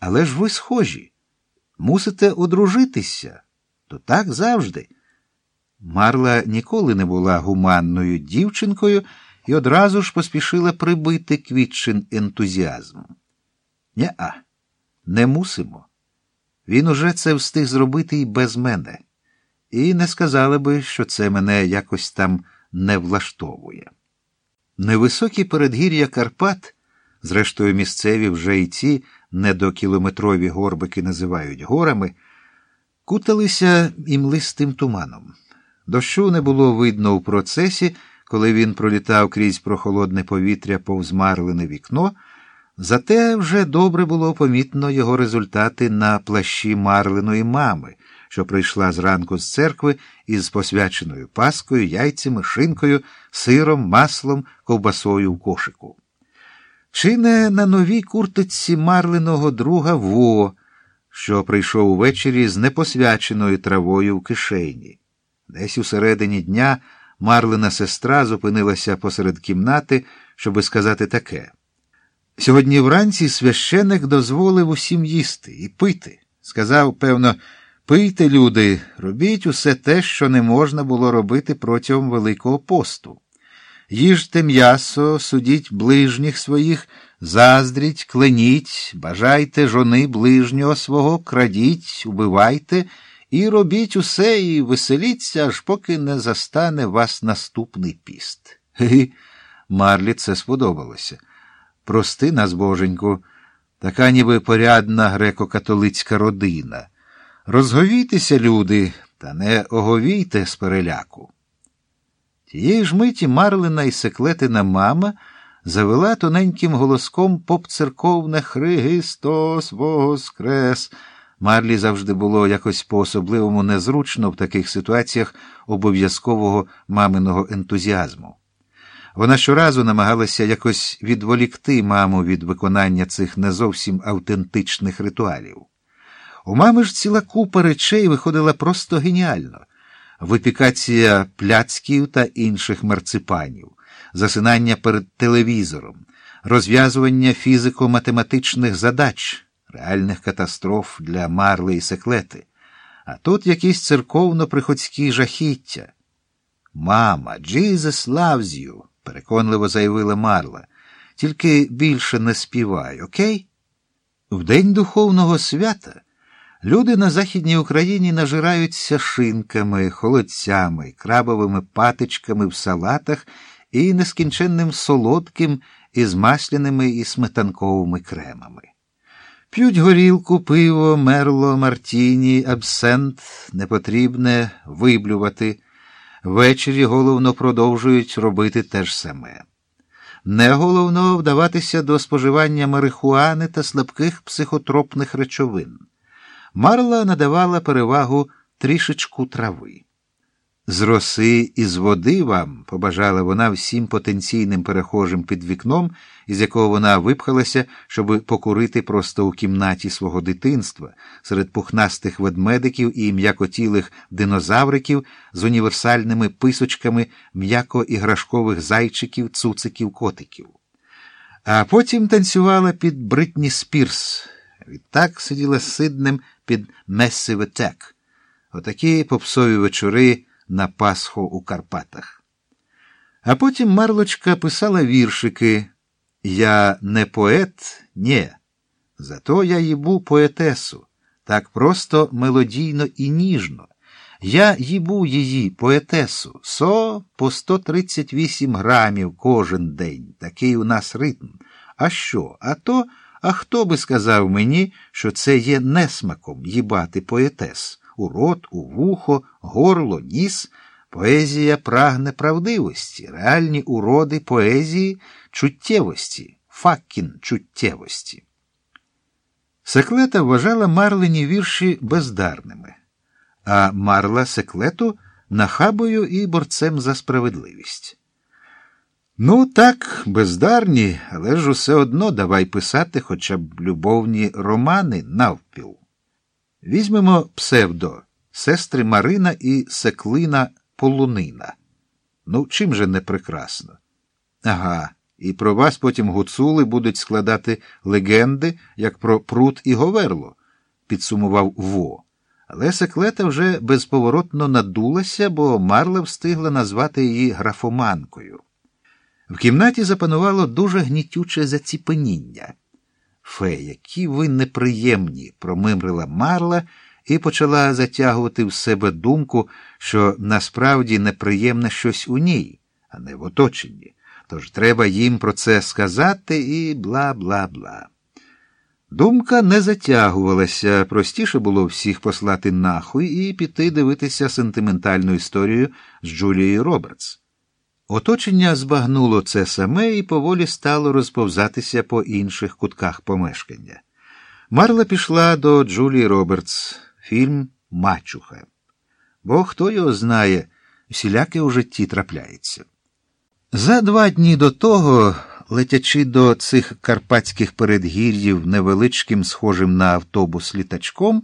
Але ж ви схожі. Мусите одружитися. То так завжди. Марла ніколи не була гуманною дівчинкою і одразу ж поспішила прибити квітчин ентузіазм. Ня-а, не мусимо. Він уже це встиг зробити і без мене, і не сказали би, що це мене якось там не влаштовує. Невисокі передгір'я Карпат, зрештою, місцеві вже й ці недокілометрові горбики називають горами, куталися імлистим туманом. Дощу не було видно у процесі, коли він пролітав крізь прохолодне повітря повз марлене вікно, зате вже добре було помітно його результати на плащі марленої мами, що прийшла зранку з церкви із посвяченою паскою, яйцями, шинкою, сиром, маслом, ковбасою в кошику. Чи не на новій куртиці марленого друга Во, що прийшов увечері з непосвяченою травою в кишені. Десь у середині дня Марлина сестра зупинилася посеред кімнати, щоби сказати таке. Сьогодні вранці священик дозволив усім їсти і пити. Сказав, певно, пийте, люди, робіть усе те, що не можна було робити протягом Великого посту. Їжте м'ясо, судіть ближніх своїх, заздріть, кленіть, бажайте жони ближнього свого, крадіть, убивайте і робіть усе і веселіться, аж поки не застане вас наступний піст. Гі, Марлі це сподобалося. Прости нас, боженьку, така ніби порядна греко-католицька родина. Розговійтеся, люди, та не оговійте з переляку. Тієї ж миті Марлина і секлетина мама завела тоненьким голоском поп-церковне Христос Воскрес. Марлі завжди було якось по-особливому незручно в таких ситуаціях обов'язкового маминого ентузіазму. Вона щоразу намагалася якось відволікти маму від виконання цих не зовсім автентичних ритуалів. У мами ж ціла купа речей виходила просто геніально випікація пляцків та інших марципанів, засинання перед телевізором, розв'язування фізико-математичних задач, реальних катастроф для марли і секлети, а тут якісь церковно-приходські жахіття. Мама, Jesus loves you, переконливо заявила Марла. Тільки більше не співай, окей? В день духовного свята. Люди на Західній Україні нажираються шинками, холодцями, крабовими патичками в салатах і нескінченним солодким із масляними і сметанковими кремами. П'ють горілку, пиво, мерло, мартіні, абсент непотрібне виблювати. Ввечері головно продовжують робити те ж саме. Не головно вдаватися до споживання марихуани та слабких психотропних речовин. Марла надавала перевагу трішечку трави. З роси і з води вам, побажала вона всім потенційним перехожим під вікном, із якого вона випхалася, щоби покурити просто у кімнаті свого дитинства, серед пухнастих ведмедиків і м'якотілих динозавриків з універсальними писочками м'яко-іграшкових зайчиків, цуциків, котиків. А потім танцювала під Бритні Спірс. Відтак сиділа сиднем під Мессиве Тек. Отакі попсові вечори на Пасху у Карпатах. А потім Марлочка писала віршики Я не поет, ні. Зато я їбу поетесу, так просто мелодійно і ніжно. Я їбу її поетесу, со по 138 грамів кожен день. Такий у нас ритм. А що? А то, а хто би сказав мені, що це є несмаком їбати поетес? У рот, у вухо, горло, ніс. Поезія прагне правдивості, реальні уроди поезії чуттєвості, факкін чуттєвості. Секлета вважала Марлині вірші бездарними, а Марла секлету нахабою і борцем за справедливість. Ну, так, бездарні, але ж усе одно давай писати хоча б любовні романи навпіл. Візьмемо псевдо, сестри Марина і Секлина Полунина. Ну, чим же не прекрасно? Ага, і про вас потім гуцули будуть складати легенди, як про прут і говерло, підсумував Во. Але секлета вже безповоротно надулася, бо Марла встигла назвати її графоманкою. В кімнаті запанувало дуже гнітюче заціпеніння. Фе, які ви неприємні, промимрила Марла і почала затягувати в себе думку, що насправді неприємне щось у ній, а не в оточенні. Тож треба їм про це сказати і бла бла бла. Думка не затягувалася, простіше було всіх послати нахуй і піти дивитися сентиментальну історію з Джулією Робертс. Оточення збагнуло це саме і поволі стало розповзатися по інших кутках помешкання. Марла пішла до Джулії Робертс, фільм Мачуха. Бо хто його знає, всіляке у житті трапляється. За два дні до того, летячи до цих карпатських передгір'їв невеличким, схожим на автобус літачком,